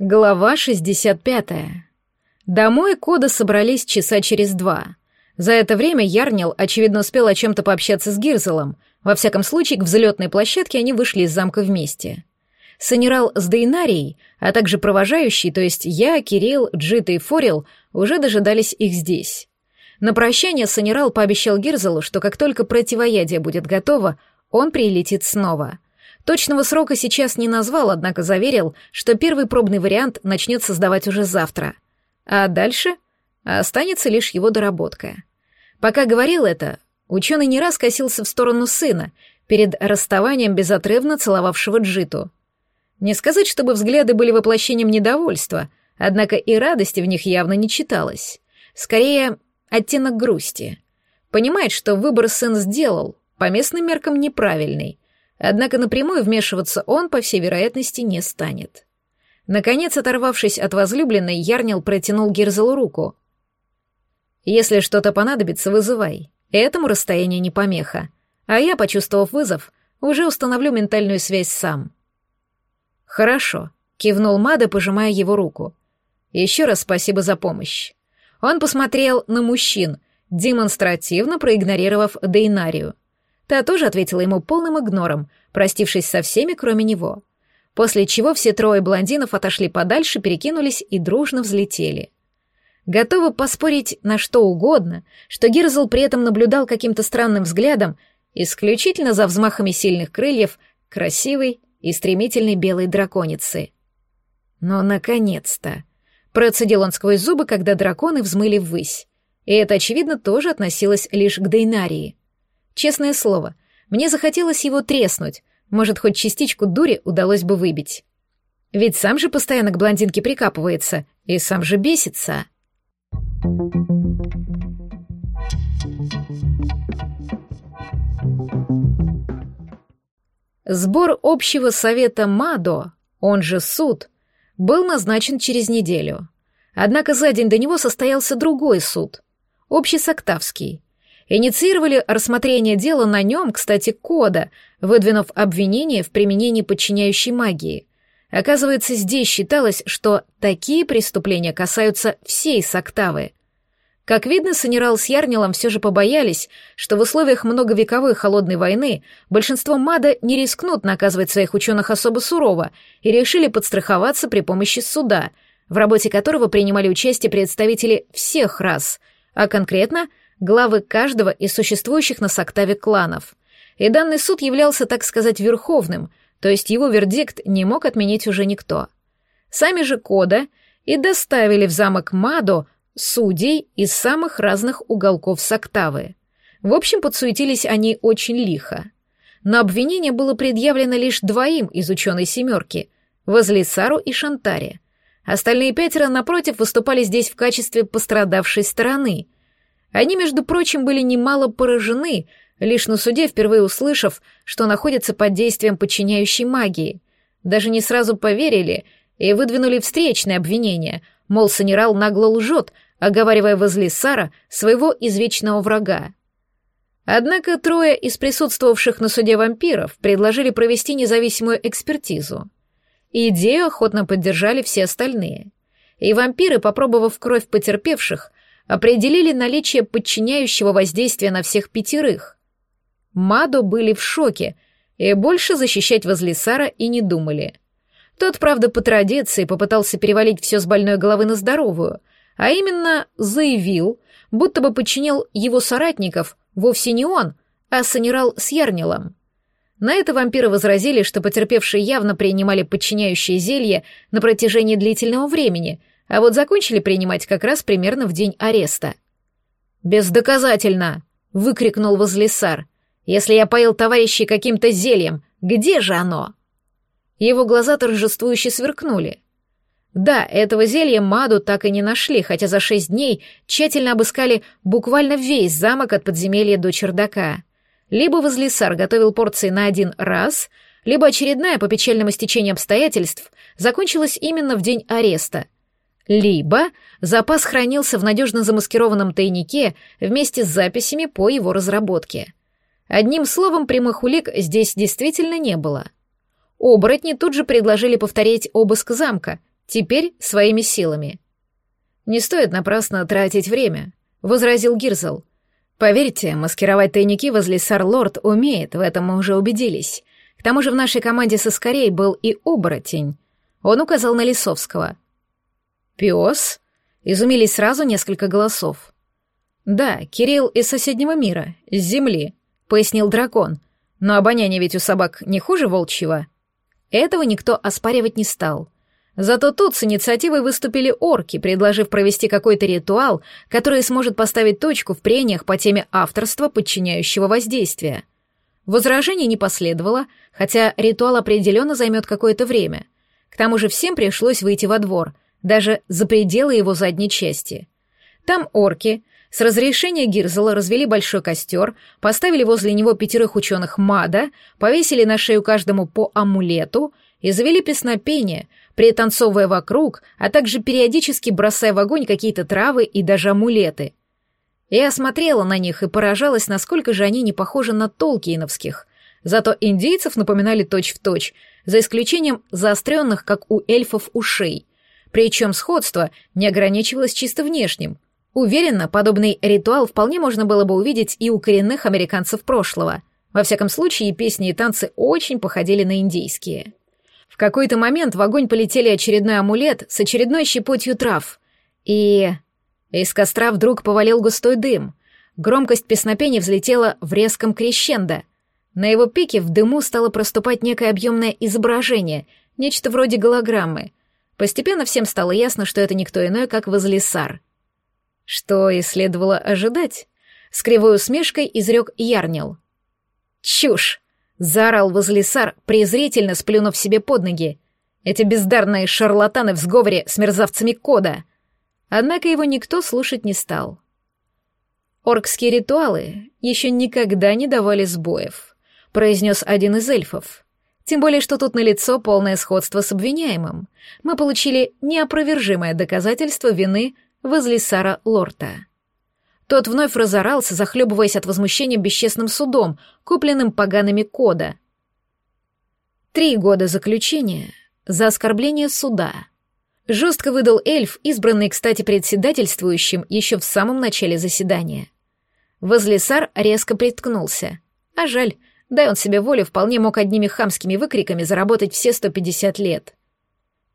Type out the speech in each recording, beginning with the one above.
Глава 65. Домой Кода собрались часа через два. За это время Ярнил, очевидно, успел о чем-то пообщаться с Гирзелом. Во всяком случае, к взлетной площадке они вышли из замка вместе. Санерал с Дейнарией, а также провожающий, то есть я, Кирилл, Джита и Форил, уже дожидались их здесь. На прощание Санерал пообещал Гирзелу, что как только противоядие будет готово, он прилетит снова — Точного срока сейчас не назвал, однако заверил, что первый пробный вариант начнет создавать уже завтра. А дальше останется лишь его доработка. Пока говорил это, ученый не раз косился в сторону сына, перед расставанием безотрывно целовавшего Джиту. Не сказать, чтобы взгляды были воплощением недовольства, однако и радости в них явно не читалось. Скорее, оттенок грусти. Понимает, что выбор сын сделал, по местным меркам неправильный, Однако напрямую вмешиваться он, по всей вероятности, не станет. Наконец, оторвавшись от возлюбленной, Ярнил протянул Гирзелу руку. «Если что-то понадобится, вызывай. Этому расстояние не помеха. А я, почувствовав вызов, уже установлю ментальную связь сам». «Хорошо», — кивнул Мада, пожимая его руку. «Еще раз спасибо за помощь». Он посмотрел на мужчин, демонстративно проигнорировав Дейнарию. Та тоже ответила ему полным игнором, простившись со всеми, кроме него. После чего все трое блондинов отошли подальше, перекинулись и дружно взлетели. Готовы поспорить на что угодно, что Гирзл при этом наблюдал каким-то странным взглядом, исключительно за взмахами сильных крыльев, красивой и стремительной белой драконицы. Но, наконец-то! Процедил он сквозь зубы, когда драконы взмыли ввысь. И это, очевидно, тоже относилось лишь к Дейнарии. Честное слово, мне захотелось его треснуть, может, хоть частичку дури удалось бы выбить. Ведь сам же постоянно к блондинке прикапывается и сам же бесится. Сбор общего совета МАДО, он же суд, был назначен через неделю. Однако за день до него состоялся другой суд, общесоктавский, Инициировали рассмотрение дела на нем, кстати, Кода, выдвинув обвинение в применении подчиняющей магии. Оказывается, здесь считалось, что такие преступления касаются всей Соктавы. Как видно, Санерал с Ярнилом все же побоялись, что в условиях многовековой холодной войны большинство МАДа не рискнут наказывать своих ученых особо сурово и решили подстраховаться при помощи суда, в работе которого принимали участие представители всех рас, а конкретно — главы каждого из существующих на Соктаве кланов. И данный суд являлся, так сказать, верховным, то есть его вердикт не мог отменить уже никто. Сами же Кода и доставили в замок Мадо судей из самых разных уголков Соктавы. В общем, подсуетились они очень лихо. Но обвинение было предъявлено лишь двоим из ученой семерки — Возлисару и Шантаре. Остальные пятеро, напротив, выступали здесь в качестве пострадавшей стороны, они, между прочим, были немало поражены, лишь на суде впервые услышав, что находятся под действием подчиняющей магии. Даже не сразу поверили и выдвинули встречное обвинение, мол, Санерал нагло лжет, оговаривая возле Сара своего извечного врага. Однако трое из присутствовавших на суде вампиров предложили провести независимую экспертизу. Идею охотно поддержали все остальные. И вампиры, попробовав кровь потерпевших, определили наличие подчиняющего воздействия на всех пятерых. Мадо были в шоке и больше защищать Возлисара и не думали. Тот, правда, по традиции попытался перевалить все с больной головы на здоровую, а именно заявил, будто бы подчинил его соратников вовсе не он, а Санерал с Ярнилом. На это вампиры возразили, что потерпевшие явно принимали подчиняющие зелье на протяжении длительного времени — а вот закончили принимать как раз примерно в день ареста. «Бездоказательно!» — выкрикнул Возлисар. «Если я поил товарищей каким-то зельем, где же оно?» Его глаза торжествующе сверкнули. Да, этого зелья Маду так и не нашли, хотя за шесть дней тщательно обыскали буквально весь замок от подземелья до чердака. Либо Возлисар готовил порции на один раз, либо очередная по печальному стечению обстоятельств закончилась именно в день ареста — либо запас хранился в надежно замаскированном тайнике вместе с записями по его разработке. Одним словом, прямых улик здесь действительно не было. Оборотни тут же предложили повторить обыск замка, Теперь своими силами. «Не стоит напрасно тратить время», — возразил Гирзл. «Поверьте, маскировать тайники возле Сарлорд умеет, в этом мы уже убедились. К тому же в нашей команде со Скорей был и оборотень». Он указал на Лисовского. «Пес?» — изумились сразу несколько голосов. «Да, Кирилл из соседнего мира, с Земли», — пояснил дракон. «Но обоняние ведь у собак не хуже волчьего». Этого никто оспаривать не стал. Зато тут с инициативой выступили орки, предложив провести какой-то ритуал, который сможет поставить точку в прениях по теме авторства подчиняющего воздействия. Возражений не последовало, хотя ритуал определенно займет какое-то время. К тому же всем пришлось выйти во двор, даже за пределы его задней части. Там орки с разрешения Гирзела развели большой костер, поставили возле него пятерых ученых МАДа, повесили на шею каждому по амулету и завели песнопение — пританцовывая вокруг, а также периодически бросая в огонь какие-то травы и даже амулеты. Я смотрела на них и поражалась, насколько же они не похожи на толкиеновских. Зато индейцев напоминали точь-в-точь, точь, за исключением заостренных, как у эльфов, ушей. Причем сходство не ограничивалось чисто внешним. Уверенно, подобный ритуал вполне можно было бы увидеть и у коренных американцев прошлого. Во всяком случае, песни и танцы очень походили на индейские. В какой-то момент в огонь полетели очередной амулет с очередной щепотью трав. И... Из костра вдруг повалил густой дым. Громкость песнопения взлетела в резком крещендо. На его пике в дыму стало проступать некое объемное изображение, нечто вроде голограммы. Постепенно всем стало ясно, что это никто иной, как Возлисар. Что и следовало ожидать. С кривой усмешкой изрек Ярнил. «Чушь! Заорал возлесар, презрительно сплюнув себе под ноги. Эти бездарные шарлатаны в сговоре с мерзавцами кода. Однако его никто слушать не стал. Оркские ритуалы еще никогда не давали сбоев, произнес один из эльфов. Тем более, что тут налицо полное сходство с обвиняемым. Мы получили неопровержимое доказательство вины возлесара Лорта. Тот вновь разорался, захлебываясь от возмущения бесчестным судом, купленным погаными кода. Три года заключения за оскорбление суда. Жестко выдал эльф, избранный, кстати, председательствующим еще в самом начале заседания. Возлесар резко приткнулся. А жаль, дай он себе волю, вполне мог одними хамскими выкриками заработать все 150 лет.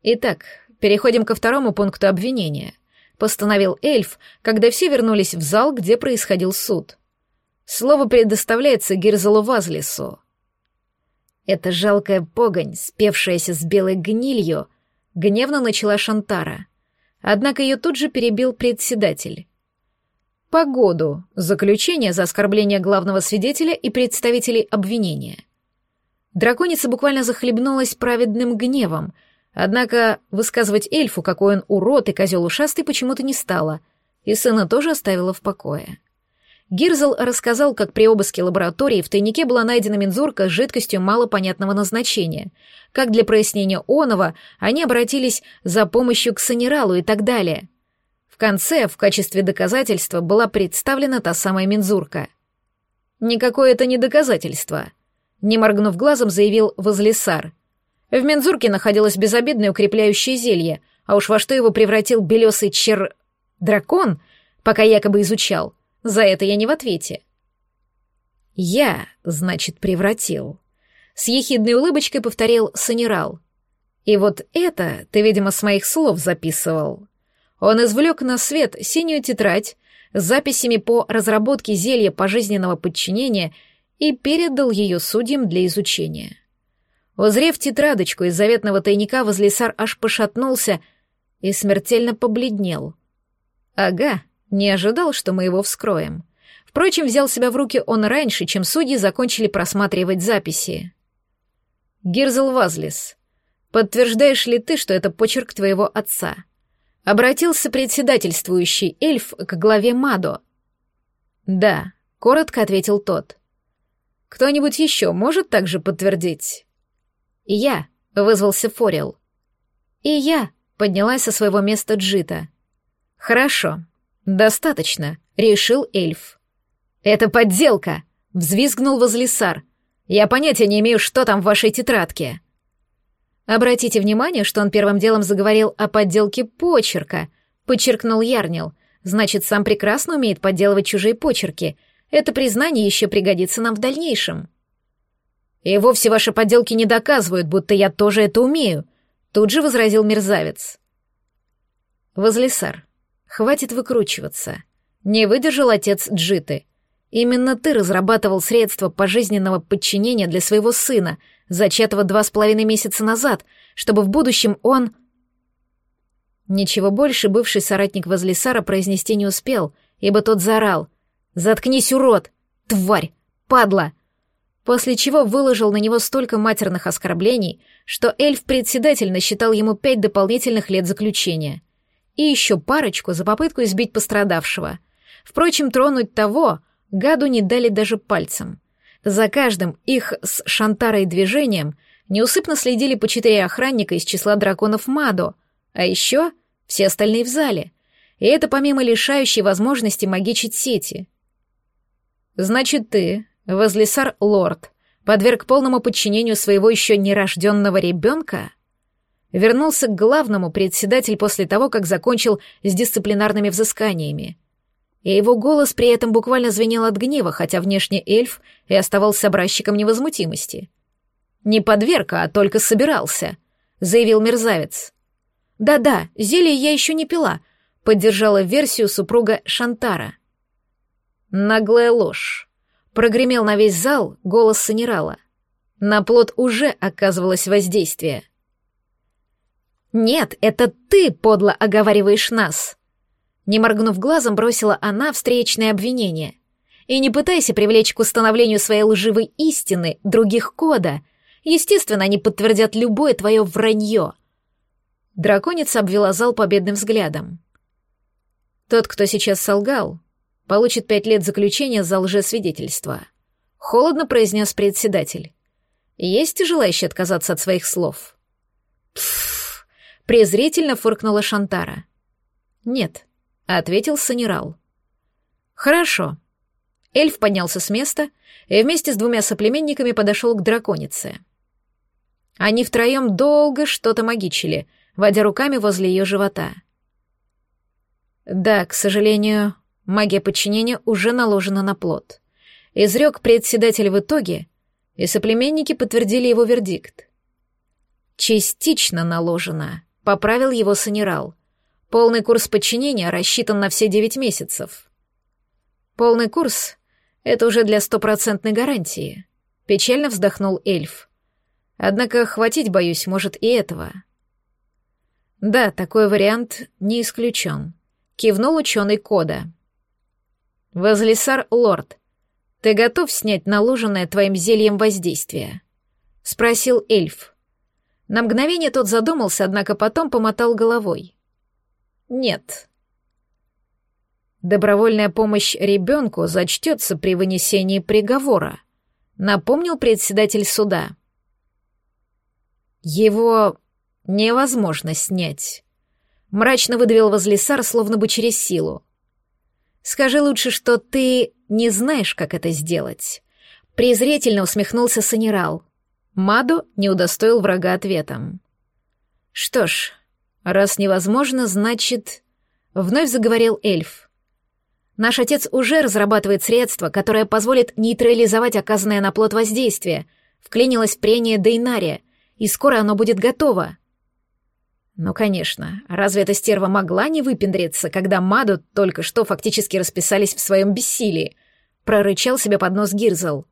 Итак, переходим ко второму пункту обвинения постановил эльф, когда все вернулись в зал, где происходил суд. Слово предоставляется Гирзелу Вазлису. Эта жалкая погонь, спевшаяся с белой гнилью, гневно начала Шантара. Однако ее тут же перебил председатель. Погоду, заключение за оскорбление главного свидетеля и представителей обвинения. Драконица буквально захлебнулась праведным гневом — Однако высказывать эльфу, какой он урод и козел ушастый, почему-то не стала, и сына тоже оставила в покое. Гирзл рассказал, как при обыске лаборатории в тайнике была найдена мензурка с жидкостью малопонятного назначения, как для прояснения оного они обратились за помощью к санералу и так далее. Конце, в качестве доказательства, была представлена та самая мензурка. «Никакое это не доказательство», — не моргнув глазом, заявил Возлесар — в мензурке находилось безобидное укрепляющее зелье, а уж во что его превратил белесый чер... дракон, пока якобы изучал, за это я не в ответе. «Я, значит, превратил», — с ехидной улыбочкой повторил Санерал. «И вот это ты, видимо, с моих слов записывал». Он извлек на свет синюю тетрадь с записями по разработке зелья пожизненного подчинения и передал ее судьям для изучения. Узрев тетрадочку из заветного тайника, возлесар аж пошатнулся и смертельно побледнел. Ага, не ожидал, что мы его вскроем. Впрочем, взял себя в руки он раньше, чем судьи закончили просматривать записи. Гирзел Вазлис, подтверждаешь ли ты, что это почерк твоего отца? Обратился председательствующий эльф к главе Мадо. Да, коротко ответил тот. Кто-нибудь еще может также подтвердить? «И я», — вызвался Форел. «И я», — поднялась со своего места Джита. «Хорошо, достаточно», — решил эльф. «Это подделка», — взвизгнул возлесар. «Я понятия не имею, что там в вашей тетрадке». Обратите внимание, что он первым делом заговорил о подделке почерка, подчеркнул Ярнил. Значит, сам прекрасно умеет подделывать чужие почерки. Это признание еще пригодится нам в дальнейшем. И вовсе ваши подделки не доказывают, будто я тоже это умею, тут же возразил мерзавец. Возлесар, хватит выкручиваться. Не выдержал отец Джиты. Именно ты разрабатывал средства пожизненного подчинения для своего сына, зачатого два с половиной месяца назад, чтобы в будущем он... Ничего больше бывший соратник Возлисара произнести не успел, ибо тот заорал. «Заткнись, урод! Тварь! Падла!» После чего выложил на него столько матерных оскорблений, что эльф-председатель насчитал ему пять дополнительных лет заключения. И еще парочку за попытку избить пострадавшего. Впрочем, тронуть того, Гаду не дали даже пальцем. За каждым их с Шантарой движением неусыпно следили по четыре охранника из числа драконов Мадо, а еще все остальные в зале. И это помимо лишающей возможности магичить сети. «Значит, ты, Возлесар Лорд, подверг полному подчинению своего еще нерожденного ребенка?» Вернулся к главному председатель после того, как закончил с дисциплинарными взысканиями — и его голос при этом буквально звенел от гнева, хотя внешне эльф и оставался образчиком невозмутимости. «Не подверг, а только собирался», — заявил мерзавец. «Да-да, зелье я еще не пила», — поддержала версию супруга Шантара. «Наглая ложь», — прогремел на весь зал голос Санерала. На плод уже оказывалось воздействие. «Нет, это ты, подло, оговариваешь нас», не моргнув глазом, бросила она встречное обвинение. И не пытайся привлечь к установлению своей лживой истины других кода. Естественно, они подтвердят любое твое вранье. Драконица обвела зал победным взглядом. Тот, кто сейчас солгал, получит пять лет заключения за лжесвидетельство. Холодно произнес председатель. Есть желающие отказаться от своих слов? Пф, презрительно фыркнула Шантара. Нет, ответил Санерал. Хорошо. Эльф поднялся с места и вместе с двумя соплеменниками подошел к драконице. Они втроем долго что-то магичили, водя руками возле ее живота. Да, к сожалению, магия подчинения уже наложена на плод. Изрек председатель в итоге, и соплеменники подтвердили его вердикт. Частично наложена, поправил его Санерал — Полный курс подчинения рассчитан на все девять месяцев. Полный курс — это уже для стопроцентной гарантии. Печально вздохнул эльф. Однако хватить, боюсь, может и этого. Да, такой вариант не исключен. Кивнул ученый Кода. Возлесар Лорд, ты готов снять наложенное твоим зельем воздействие? Спросил эльф. На мгновение тот задумался, однако потом помотал головой. Нет. Добровольная помощь ребенку зачтется при вынесении приговора, напомнил председатель суда. Его невозможно снять. Мрачно выдавил возлесар, словно бы через силу. Скажи лучше, что ты не знаешь, как это сделать. Презрительно усмехнулся Санерал. Мадо не удостоил врага ответом. Что ж, «Раз невозможно, значит...» — вновь заговорил эльф. «Наш отец уже разрабатывает средство, которое позволит нейтрализовать оказанное на плод воздействие», — вклинилось прение Дейнария, и скоро оно будет готово. Ну, конечно, разве эта стерва могла не выпендриться, когда Маду только что фактически расписались в своем бессилии? Прорычал себе под нос Гирзл.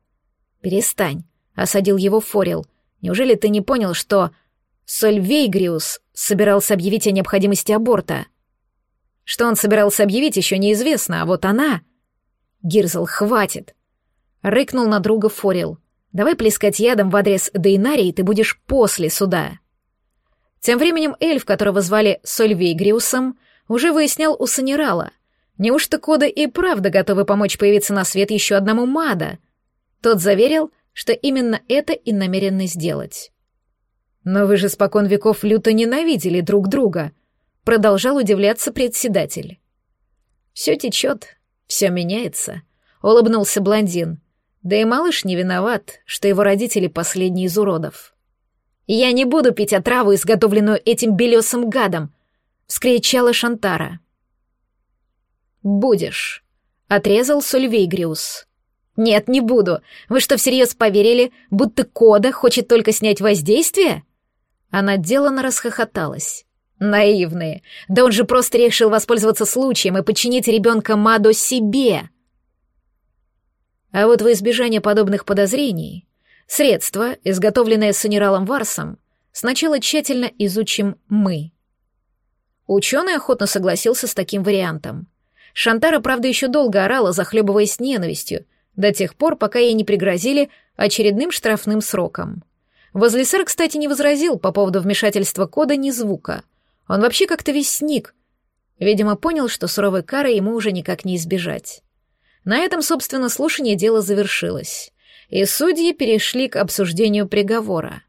«Перестань», — осадил его Форил. «Неужели ты не понял, что Сольвейгриус собирался объявить о необходимости аборта. Что он собирался объявить, еще неизвестно, а вот она... Гирзл, хватит. Рыкнул на друга Форил. Давай плескать ядом в адрес Дейнарии, ты будешь после суда. Тем временем эльф, которого звали Сольвейгриусом, уже выяснял у Санерала. Неужто Кода и правда готовы помочь появиться на свет еще одному Мада? Тот заверил, что именно это и намерены сделать. «Но вы же спокон веков люто ненавидели друг друга», — продолжал удивляться председатель. «Все течет, все меняется», — улыбнулся блондин. «Да и малыш не виноват, что его родители последние из уродов». «Я не буду пить отраву, изготовленную этим белесым гадом!» — вскричала Шантара. «Будешь», — отрезал Сульвейгриус. «Нет, не буду. Вы что, всерьез поверили, будто Кода хочет только снять воздействие?» Она деланно расхохоталась. «Наивные. Да он же просто решил воспользоваться случаем и подчинить ребенка Мадо себе!» А вот во избежание подобных подозрений, средство, изготовленное санералом Варсом, сначала тщательно изучим мы. Ученый охотно согласился с таким вариантом. Шантара, правда, еще долго орала, захлебываясь ненавистью, до тех пор, пока ей не пригрозили очередным штрафным сроком. Возлисар, кстати, не возразил по поводу вмешательства кода ни звука. Он вообще как-то весь сник. Видимо, понял, что суровой кары ему уже никак не избежать. На этом, собственно, слушание дела завершилось, и судьи перешли к обсуждению приговора.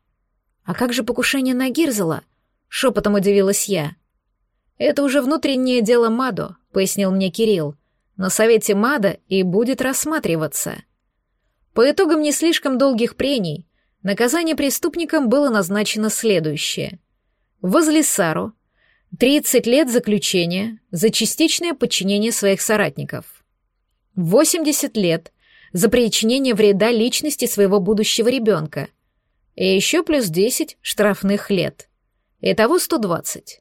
«А как же покушение на Гирзела?» — шепотом удивилась я. «Это уже внутреннее дело Мадо», — пояснил мне Кирилл. «На совете Мада и будет рассматриваться». По итогам не слишком долгих прений наказание преступникам было назначено следующее. Возле Сару 30 лет заключения за частичное подчинение своих соратников — 80 лет за причинение вреда личности своего будущего ребенка. И еще плюс 10 штрафных лет. Итого 120.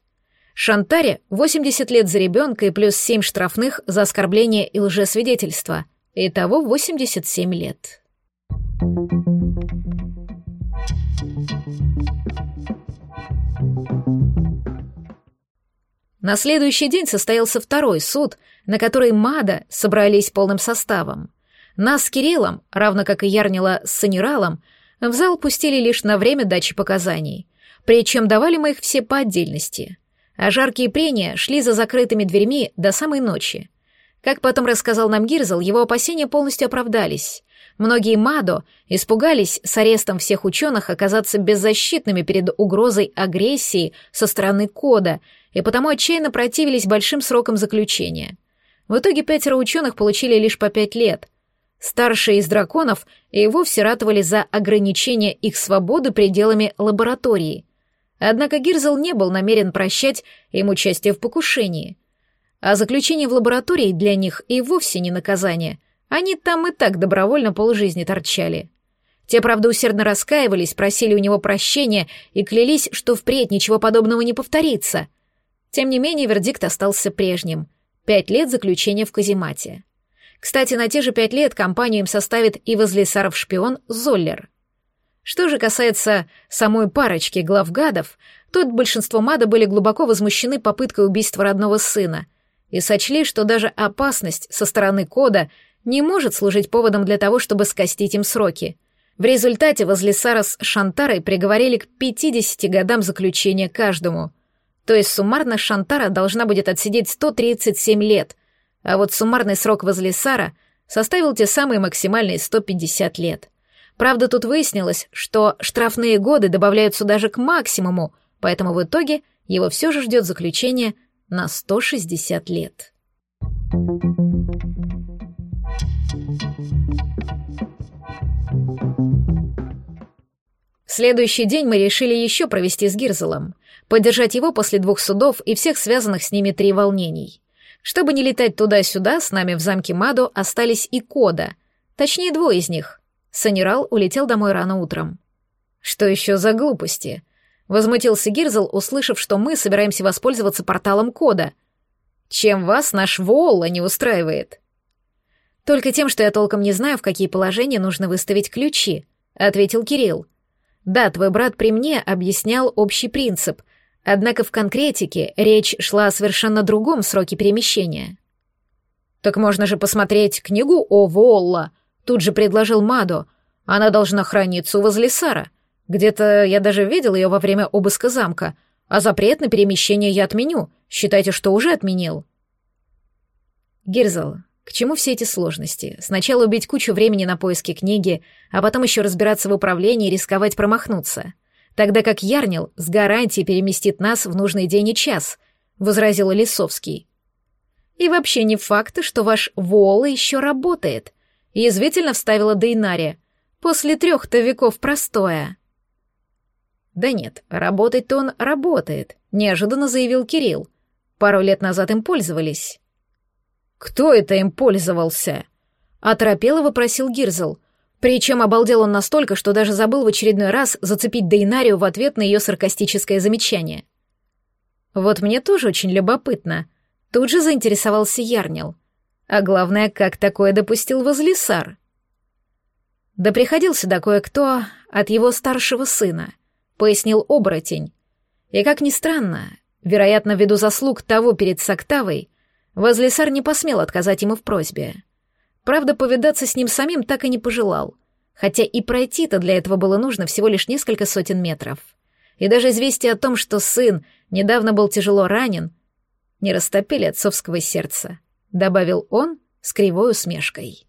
Шантаре 80 лет за ребенка и плюс 7 штрафных за оскорбление и лжесвидетельство. Итого 87 лет. На следующий день состоялся второй суд, на который Мада собрались полным составом. Нас с Кириллом, равно как и Ярнила с Саниралом, в зал пустили лишь на время дачи показаний, причем давали мы их все по отдельности. А жаркие прения шли за закрытыми дверьми до самой ночи. Как потом рассказал нам Гирзел, его опасения полностью оправдались. Многие Мадо испугались с арестом всех ученых оказаться беззащитными перед угрозой агрессии со стороны Кода и потому отчаянно противились большим срокам заключения. В итоге пятеро ученых получили лишь по пять лет. Старшие из драконов и вовсе ратовали за ограничение их свободы пределами лаборатории. Однако Гирзел не был намерен прощать им участие в покушении. А заключение в лаборатории для них и вовсе не наказание — они там и так добровольно полжизни торчали. Те, правда, усердно раскаивались, просили у него прощения и клялись, что впредь ничего подобного не повторится. Тем не менее, вердикт остался прежним. Пять лет заключения в каземате. Кстати, на те же пять лет компанию им составит и возлесаров-шпион Золлер. Что же касается самой парочки главгадов, тут большинство мада были глубоко возмущены попыткой убийства родного сына и сочли, что даже опасность со стороны Кода — не может служить поводом для того, чтобы скостить им сроки. В результате возле Сара с Шантарой приговорили к 50 годам заключения каждому. То есть суммарно Шантара должна будет отсидеть 137 лет, а вот суммарный срок возле Сара составил те самые максимальные 150 лет. Правда, тут выяснилось, что штрафные годы добавляются даже к максимуму, поэтому в итоге его все же ждет заключение на 160 лет. Следующий день мы решили еще провести с Гирзелом, поддержать его после двух судов и всех связанных с ними три волнений. Чтобы не летать туда-сюда, с нами в замке Мадо остались и Кода, точнее двое из них. Санерал улетел домой рано утром. Что еще за глупости? Возмутился Гирзел, услышав, что мы собираемся воспользоваться порталом Кода. Чем вас наш Волла не устраивает? Только тем, что я толком не знаю, в какие положения нужно выставить ключи, ответил Кирилл. Да, твой брат при мне объяснял общий принцип, однако в конкретике речь шла о совершенно другом сроке перемещения. Так можно же посмотреть книгу о Волла, тут же предложил Мадо. Она должна храниться возле Сара. Где-то я даже видел ее во время обыска замка, а запрет на перемещение я отменю. Считайте, что уже отменил. Гирзал, к чему все эти сложности? Сначала убить кучу времени на поиски книги, а потом еще разбираться в управлении и рисковать промахнуться. Тогда как Ярнил с гарантией переместит нас в нужный день и час, — возразил Лисовский. И вообще не факт, что ваш Вола еще работает, — язвительно вставила Дейнария, после трех-то веков простоя. Да нет, работать-то он работает, неожиданно заявил Кирилл. Пару лет назад им пользовались. Кто это им пользовался? Оторопело вопросил Гирзл. Причем обалдел он настолько, что даже забыл в очередной раз зацепить Дейнарию в ответ на ее саркастическое замечание. Вот мне тоже очень любопытно. Тут же заинтересовался Ярнил. А главное, как такое допустил Возлисар? Да приходил сюда кое-кто от его старшего сына, пояснил оборотень. И как ни странно, вероятно, ввиду заслуг того перед Соктавой, Возлисар не посмел отказать ему в просьбе. Правда, повидаться с ним самим так и не пожелал, хотя и пройти-то для этого было нужно всего лишь несколько сотен метров. И даже известие о том, что сын недавно был тяжело ранен, не растопили отцовского сердца, добавил он с кривой усмешкой.